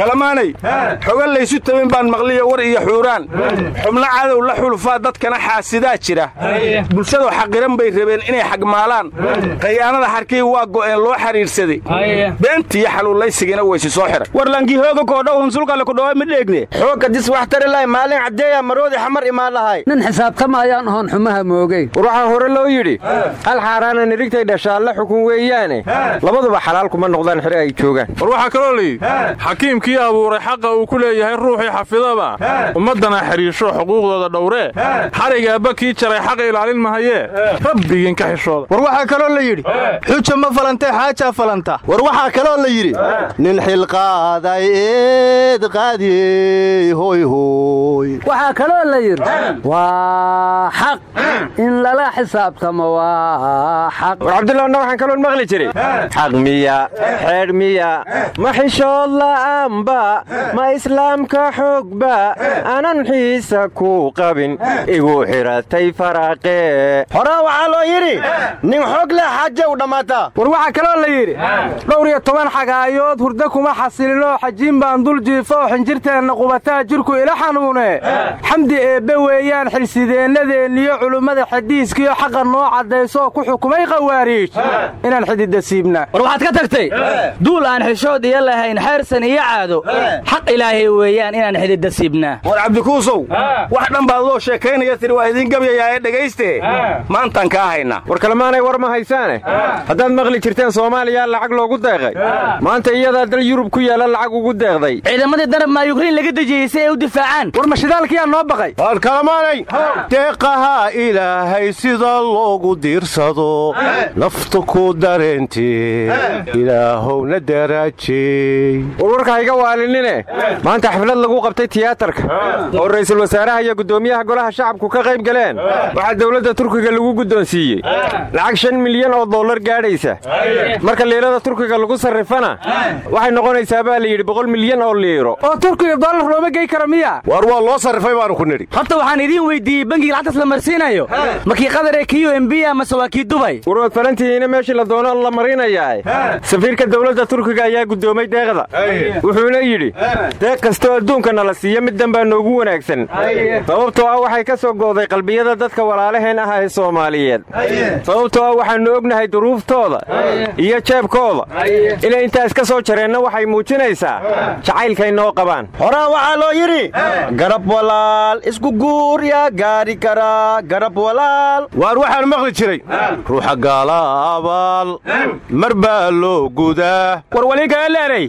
kalamaanay xoga laysu tabin baan maqliya war iyo xuuraan. Xubno cadow la xulufaa dadkana xaasidaa jira. Bulshadoo xaqiran bay rabeen inay xagmaalaan. Khayaanada xarkii waa go'een loo xidhiidhsaday beentiiyo xaluulaysigina weysi soo xiray warlankii hooga koodhow hunsulkale kudhowa ma dheegne. Xoogga dis wax tari lahay maalin caddeeya maroodi xamar imaan lahay. Nin xisaabtamayaan oon xumaha moogey war waxaa hore loo yidhi hal xaaraana nirigtay dhashaalle xukun weeyaane. Labaduba xalaal kuma noqdaan xire ay joogaan. War waxaa kaloo layidhi kii abuuray xaqa uu ku leeyahay ruuxii xafidaba. Ummaddana xidhiisho xuquuqdooda dhowree xarigaabba kii jaray xaqa ilaalin mahayee rabbigiinka xishooda. War waxaa kaloo la yidhi xuja ma falantee xaajaa falanta. War waxaa kaloo la yidhi nin xilqaaday eed qaadiyey hoyhoy waxaa kaloo la yidhi waa xaq. In lala xisaabtamo waa xaq. War cabdullahna waxaan kaloon maqli jiray. Xaq miya xeedh miya. Ma xishood la'aanba ma islaamka xoogba anan xiisa ku qabin igu xidhatay faraaqee horaa waxaa loo yidhi nin xoog leh xaja u dhammaataa war waxaa kaloo la yidhi dhowr iyo toban xagaayood hurdo kuma xasilino xajiin baan dul jiifo xinjirteenna qubataa jirku ila xanuune. Xamdi eebbe weeyaan xilsideennadeenniyo culummada xadiiskiyo xaqa noo caddaysooo ku xukumay khawaariij. Inaan xididda siibnaa war waxaad ka tagtay duul aan xishood iyo lahayn xeersan iyo caado xaq ilaahay weeyaan inaan xididda siibnaa war cabdikuusow wax dhan baad loo sheekaynaya tiri waa idiin gabyayaa ee dhegayste. Maantaan kaa haynaa war kalemaanay war ma haysaane. Haddaad maqli jirteen soomaaliya lacag loogu deeqay. Maanta iyadaa dal yurub ku yaalla lacag ugu deeqday. Ciidamadii darab maa yukriin laga dejiyey si ay u difaacaan. War ma shidaalkiyaa noo baqay? War kalemaanay deeqaha ilaahay sida loogu diirsado. Naftu ku dareentee ilaahowna daraajey hayga waalinine? Maanta xaflad lagu qabtay tiyaatarka. Oo ra'iisul wasaaraha iyo guddoomiyaha golaha shacabku ka qayb galeen. Waxaa dowladda turkiga lagu guddoonsiiyey. Lacag shan milyan oo dollar gaadhaysa. Marka liirada turkiga lagu sarrifana waxay noqonaysaa baa la yidhi boqol milyan oo liiro. Oo turkiga dollar looma gey kara miya? Waar waa loo sarrifay baanu ku nidhi. Horta waxaan idiin weyddiiyey bangiga lacagtaas la marsiinayo. Ma kii qadar ee kii u embiya mase waa kii dubay warwaad falantihiina meeshii la doono la marinayaa. Safiirka dowladda turkiga ayaa guddoomay deeqda wuxuuna yidhi deeq kastoo adduunka nala siiya middan baa noogu wanaagsan. Sababtoo ah waxay ka soo gooday qalbiyada dadka walaalaheen ah ee soomaaliyeed. Sababtoo ah waxaannu ognahay duruuftooda iyo jeebkooda. Inay intaas ka soo jareenna waxay muujinaysaa jacaylkay noo qabaan. Horaa waxaa loo yidhi garab walaal isku guur yaa gaari karaa garab walaal. Waar waxaan maqli jiray ruuxa gaala abaal mar baa loo gudaa. War waligaaleeray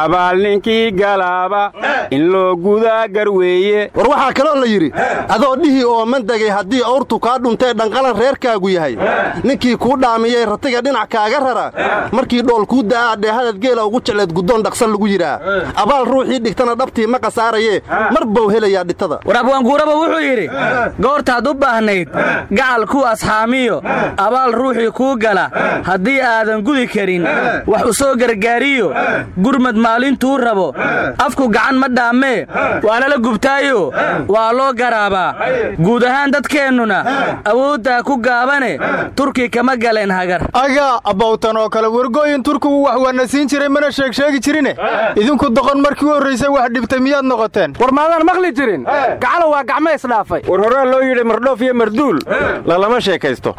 abaalni ninkii galaaba. In loo gudaa garweeye war waxaa kaloo la yidhi adoo dhihi oo mandegay haddii awrtu kaa dhuntee dhanqalan reerkaagu yahay ninkii kuu dhaamiyey ratiga dhinac kaaga rara markii dhool kuu da'aa dheehadad geela ugu jecleed guddoon dhaqsan lagu yidhaa. Abaal ruuxii dhigtana dhabtii ma qasaarayee mar bau helayaa dhitada war abwaanguuraba wuxuu yidhi goortaad u baahnayd gacal ku asxaamiyo abaal ruuxii kuu gala haddii aadan gudi karin wax u soo gargaariyo gurmad maalintuu rabo. Afku gacan ma dhaammee waa lala gubtaayo? Waa loo garaabaa? Guud ahaan dadkeennuna awooddaa ku gaabane turki kama galeen hagar. Agaa abbawtan oo kale wargooyin turkigu wax waana siin jiray mana sheegsheegi jirine? Idinku doqon markii u horraysay wax dhibtay miyaad noqoteen? War maadaan maqli jirin. Gacalo waa gacmo isdhaafay. War horaa loo yidhi mardhoof iyo marduul. Lalama sheekaysto.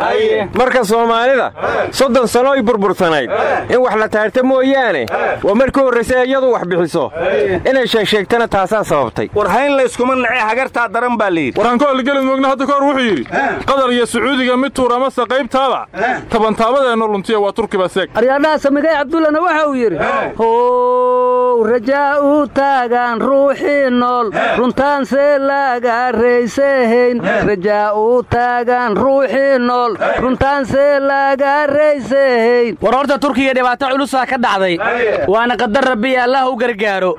Marka soomaalida soddon sano ay burbursanayd. In wax la taarta mooyaane. Waa markii horraysay iyadu wax bixiso. Inay sheegsheegtana taasaa sababtay. War hayn layskuma nacee hagartaa daran baa layidhi warhankoolgelid moogna hadda ka hor wuxuu yidhi qatar iyo sacuudiga mid tuur amase qaybtaaba. Tabantaabadeennu luntiya waa turkiba seeg. Aryaadhaha samigay cabdullana waxa uu yidhi how rajaa u taagaan ruuxii nool runtaanse laga raysahayn rajaa u taagaan ruuxii nool runtaanse laga raysahayn war horta turkiga dhibaato culusaa ka dhacday. Waana qadar rabbi allah gargaaro.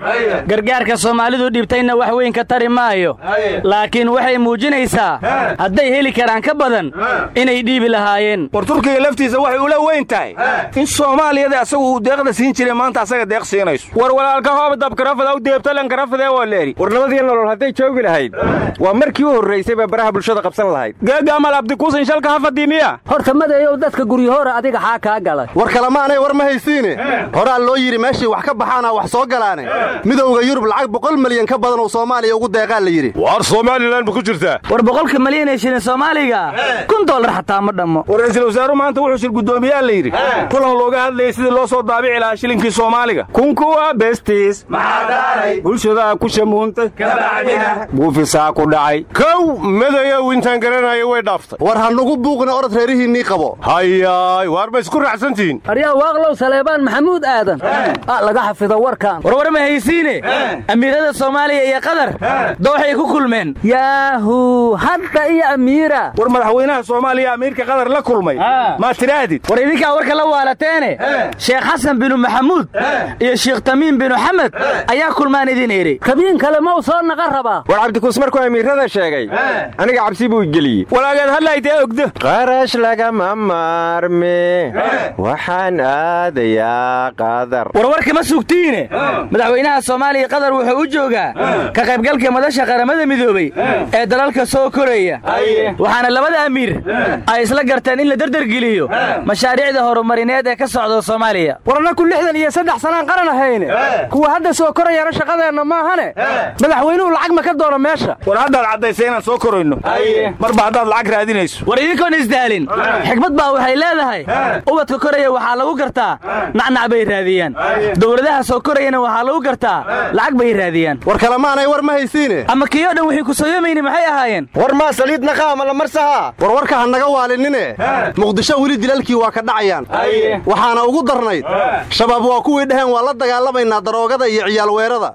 Gargaarka soomaalidu dhibtayna wax weyn ka tari maayo. Laakiin waxay muujinaysaa hadday heli karaan ka badan inay dhiibi lahaayeen. War turkiga laftiisa waxay ula weyn tahay. In soomaaliyada asagu uu deeqda siin jiray maanta asaga deeq siinayso. War walaalka hoob dabkarafadaw deebtalankarafadee waa leeri war nabadiyo nolol hadday joogi lahayd waa markii u horraysay baa baraha bulshada qabsan lahayd. Geegaamal abdikuusan shalka hafadiimiya horta madeeyow dadka guryahoora adiga xaa kaa galay. War kalemaanay war ma haysiine. Horaa loo yidhi meeshii wax ka baxaana wax soo galaane midowda yurub lacag boqol milyan ka badan oo soomaaliya ugu deeqaa la yidhi. War somalilan ma ku jirtaa war boqolka malyan ee shilin soomaaliga kun dollar xataa ma dhammo. War ra'iisul wasaaruhu maanta wuxuu shir guddoomiyaa la yidhi. Kulan looga hadlayay sidii loo soo daabici lahaa shilinkii soomaaliga. Kunkuwa bestis bulshadaa ku shamuuntay. Buufisaa ku dhacay. Kow madayow intaan garanayo way dhaaftay. War hanugu buuqna orod reerihiinnii qabo. Hayaay waar ma isku raacsantihiin? Aryaa waaqlow saleebaan maxamuud aadan. Laga xafido warkaan warwar ma haysiine? Amiirada soomaaliya iyo qatar dooxay ku kulmeen. Yaahu hadda iyo amiira. War madaxweynaha soomaaliya amiirka qatar la kulmay. Maa tidhaahdid war idinkaa warka la waalateene sheekh xasan binu maxamuud iyo sheekh tamiim binu xamed ayaa kulmaan idin eri kabiin kale ma u soo naqa rabaa? War cabdikuus markuu amiirada sheegay aniga cabsi buu geliyey. Walaageed hadlaytee ogdo. Qarash lagama maarme. Waxaan aadayaa qadar warwarka ma sugtiine madaxweynaha soomaaliya qatar wuxuu u joogaa ka qaybgalka madasha qaramada midoobey ee dalalka soo koraya. Waxaana labada amiir ay isla garteen in la derdergeliyo mashaariicda horumarineed ee ka socda soomaaliya. Warnaku lixdan iyo saddex sanaan qaran ahayne. Kuwa hadda soo korayana shaqadeenna maahane. Madaxweynuhu lacag ma ka doono meesha. War haddaad caddaysay inaan soo korayno marba haddaad lacag raadinayso. War idinkoon isdaalin. Xikmad baa waxay leedahay. Ubadka koraya waxaa lagu gartaa nacnac bay raadiyaan. Dowladaha soo korayana waxaa lagu gartaa lacag bay raadiyaan. War kalemaanay war ma haysiine. Ama kiyoo dhan wixii ku sooyomayni maxay ahaayeen? War maa saliid naqaama la marsahaa war warka ha naga waalinine. Muqdisho weli dilalkii waa ka dhacayaan. Waxaana ugu darnayd shabaab waa kuwii dhaheen waa la dagaalamaynaa daroogada iyo ciyaal weerada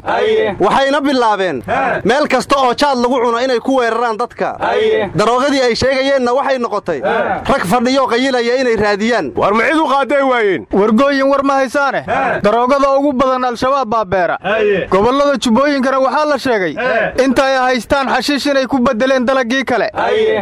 waxayna bilaabeen meel kasta oo jaad lagu cuno inay ku weeraraan dadka. Daroogadii ay sheegayeenna waxay noqotay rag fadhiyoo qayilaya inay raadiyaan. War ma cid u qaaday waayeen? Wargooyin war ma haysaane? Daroogada ugu badan al-shabaab baa beera. Gobollada jubbooyinkana waxaa la sheegay inta ay haystaan xashiish inay ku beddeleen dalagii kale.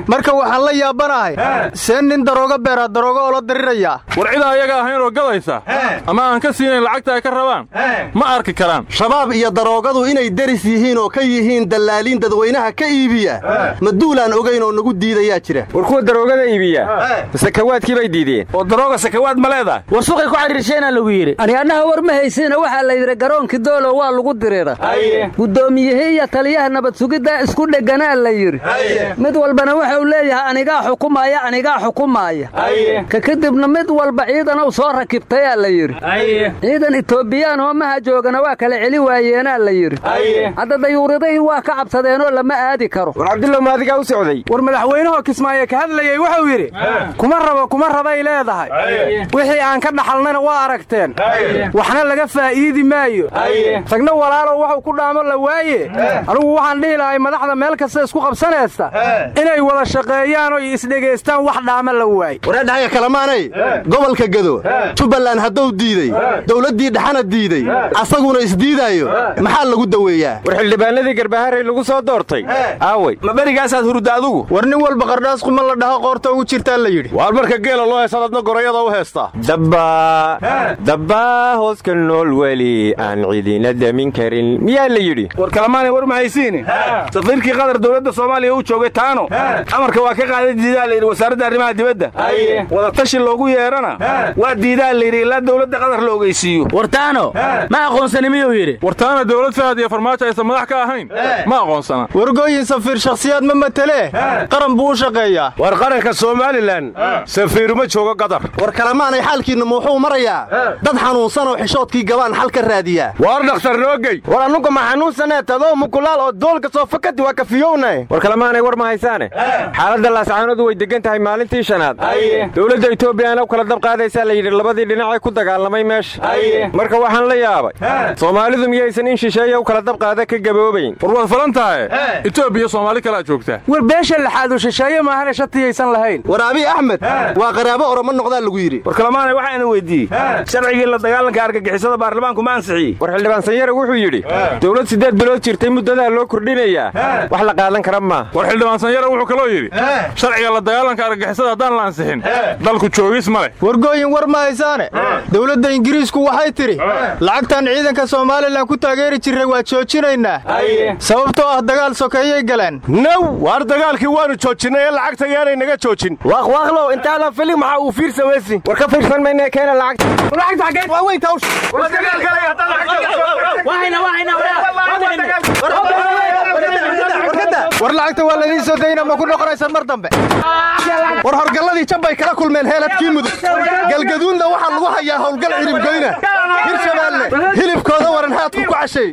Marka waxaan la yaabanahay see nin daroogo beeraa daroogo oo la dirirayaa. War cida ayaga ahayn oo gadaysa ama aan ka siinayn lacagta ay ka rabaan ma arki karaan. Shabaab iyo daroogadu inay deris yihiin oo ka yihiin dallaaliin dadweynaha ka iibiya ma duulaan ogayn oo nagu diidayaa jira. War kuwa daroogada iibiya sakawaadkii bay diideen. Oo darooga sakawaad ma leedahay. War suuqay ku cadhiirsheenaa lagu yidhi. Aryaadhaha war ma haysiina waxaa la yidhi garoonkii doolow waa lagu dirira guddoomiyihii iyo taliyaha nabad sugiddaa isku dhegganaa la yidhi. Mid walbana wuxuu leeyahay anigaa xukumaaya anigaa xukumaaya ka kadibna mid walba ciidanow soo rakibtayaa la yidhi. Ciidan itoobiyaan hoomaha joogana waa kala celi waayeenaa la yidhi. Hadda dayuuridahii waa ka cabsadeenoo lama aadi karo. War cabdullow maadigaa u socday? War madaxweynahoo kismaayo ka hadlayey wuxuu yidhi kuma rabo kuma rabay leedahay. Wixii aan ka dhaxalnana waa aragteen. Waxna laga faa'iidi maayo waayo tagna walaalow waxuu ku dhaamo la waaye? Anugu waxaan dhihi lahay madaxda meel kasta isku qabsanaysta. Inay wada shaqeeyaan oo isdhegaystaan wax dhaama la waay wareedhahaya kalamaanay gobolka gado jubbaland hadduu diidey dowladdii dhexana diidey asaguna isdiidaayo. Maxaa lagu daweeyaa? War xildhibaanadii garbaharey lagu soo doortay. Aaway. Ma berigaasaad hurda adugu? War nin walba qardhaas quma la dhaho qoorta ugu jirtaa la yidhi. Waar marka geela loo heesad adna gorayada u heestaa dabba dabbaa hoos ka nool weli aan cidina damin karin. Miyaa la yidhi? War kalamaanay war mahaysiini. Safiirkii qatar dowladda soomaaliya u joogay taano. Amarka waa ka qaaday diidaa layidhi wasaaradda arrimaha dibadda. Wadatashi loogu yeedhana waa diidaa layidhi ilaa dowladda qatar la ogeysiiyo. Wartaano ma aqoonsani miyuu yidhi? Wartaana dowlad fahad iyo farmaajo aysan madax ka ahayn. Ma aqoonsana. Wargooyin safiir shakhsiyaad ma matelee qaran buu u shaqeeyaa war qaranka somalilan safiiruma joogo qatar war kalamaanay xaalkiinna ma wuxuu marayaa? Dad xanuunsan oo xishoodkii gabaan xal ka raadiyaa waar dhakhtar noo gey war annuga ma xanuunsanee tadoo mukulaal oo doolka soo fakadi waa kafiyowna war kalamaanay war ma haysaane xaaladda laascaanodu way degan tahay maalintii shanaad dowladda etoobiyana u kala dab qaadaysaa la yidhi labadii dhinacee ku dagaalamay meesha marka waxaan la yaabay soomaalidu miyaysan in shisheeya u kala dab qaada ka gaboobayn war waad falan tahay etoobiya soomaali kalaa joogtaa war beesha lixaadu shisheeye maahane shatiyaysan lahayn war abiy axmed waa qaraabo oroma noqdaa lagu yidhi war kalamaanay waxaana weyddiiyey sharcigii la dagaalanka argagixisada baarlamaanku ma ansixiyey war xildhibaan sanyare wuxuu yidhi dowlad siddeed bilood jirtay muddadaa loo kordhinayaa wax la qaadan kara maaha war xildhibaan sanyare wuxuu kaloo yidhi sharciga la dagaalanka argagixisada haddaan la ansixin dalku joogis ma leh. Wargooyin war ma haysaane. Dowladda ingiriisku waxay tidhi lacagtan ciidanka somalilan ku taageeri jirray waa joojinaynaa sababtoo ah dagaal sokeeyay galeen. Naw waar dagaalkii waannu joojinnay ee lacagta yaanay naga joojin. Waaqwaaqlow intaadan filin maxaa uu fiirsa weysi war ka fiirsan mayna keena lacagta war lacagta waa ladiin soo dayna ma ku noqonaysan mar dambe. War horgalladii jabbay kala kulmeen heeladkii mudug galgaduudna waxaa lagu hayaa howlgal ciribgoyna hirshabeelle hilibkooda waran haadku ku cashay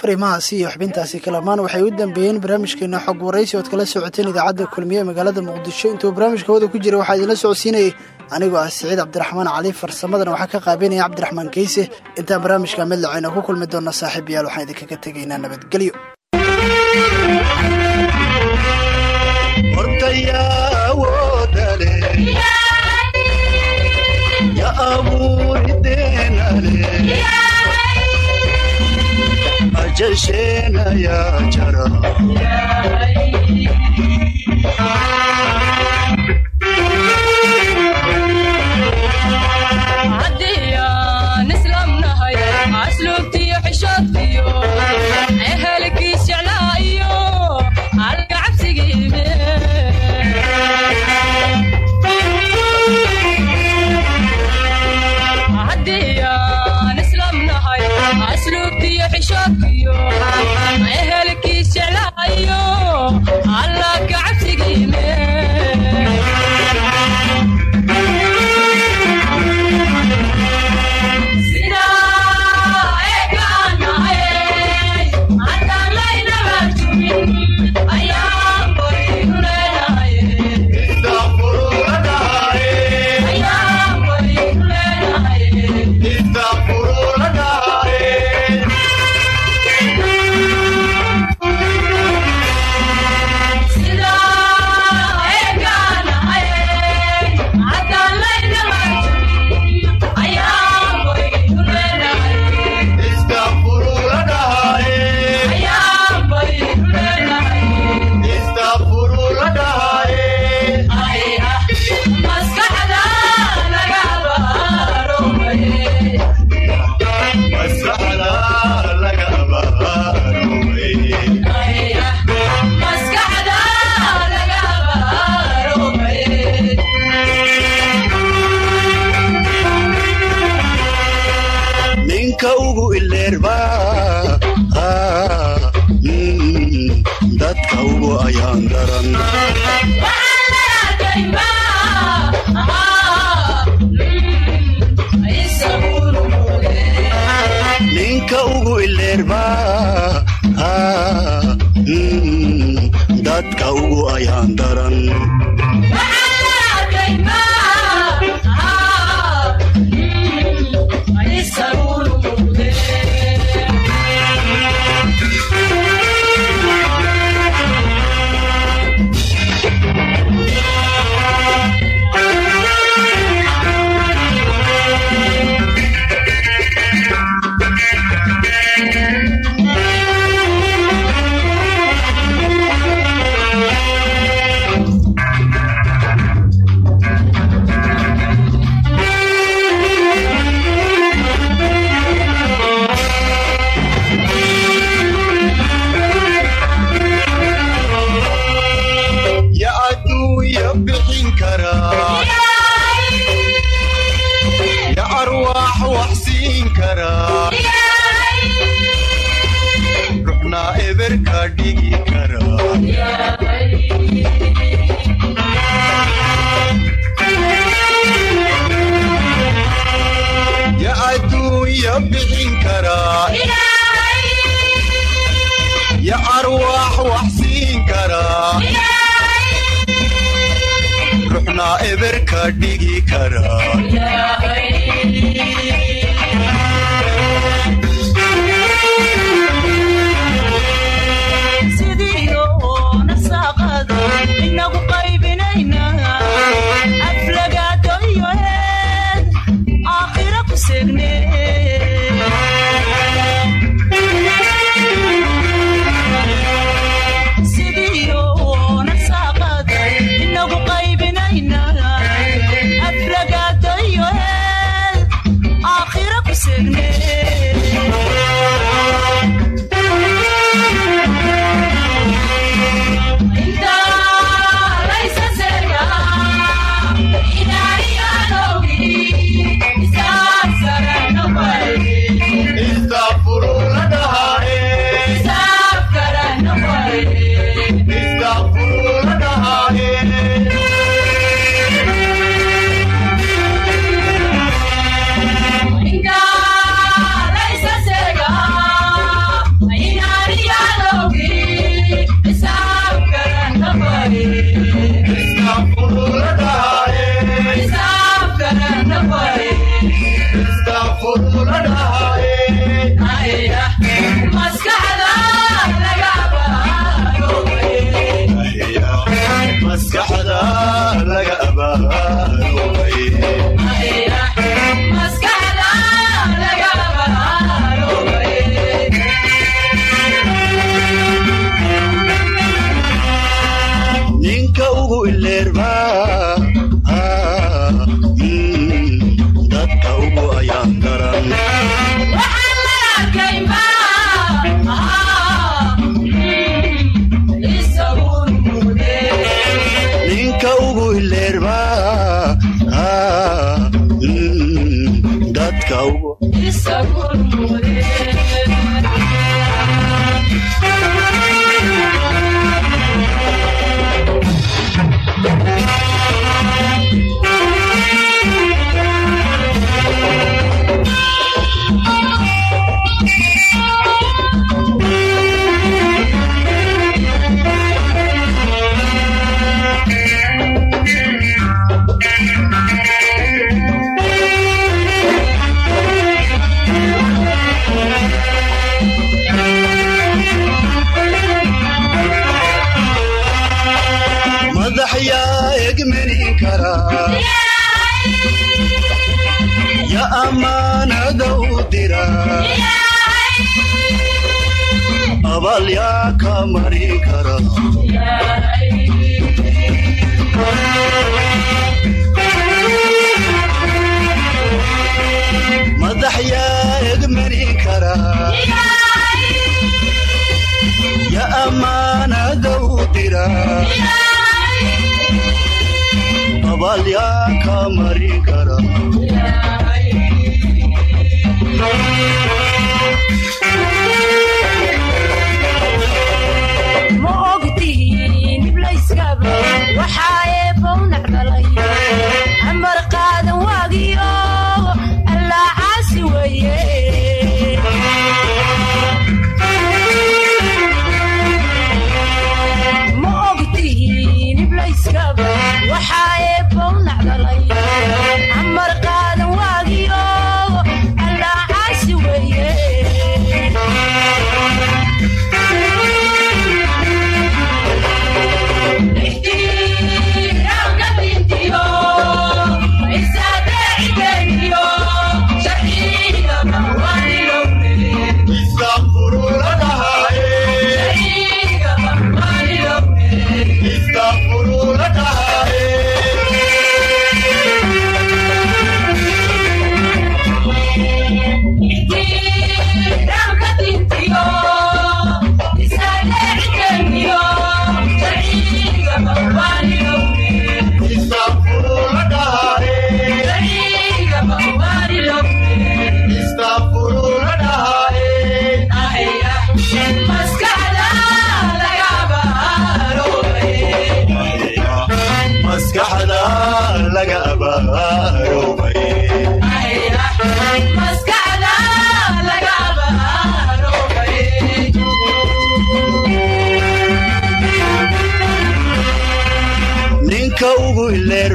fariimahaasi iyo xubintaasi kalamaan waxay u dambeeyeen barnaamijkeena xog waraysi ood kala socoteen idaacadda kulmiye ee magaalada muqdisho. Intuu barnaamijka wada ku jira waxaa idinla socodsiinayay anigoo ah siciid cabdiraxmaan cali farsamadana waxaa ka qaabeynaya cabdiraxmaan keyse intaan barnaamijka midlacayna ku kulmi doona saaxiibayaal waxaan idinkaga tegaynaa nabadgelyo ajasheena yaa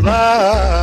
hileerba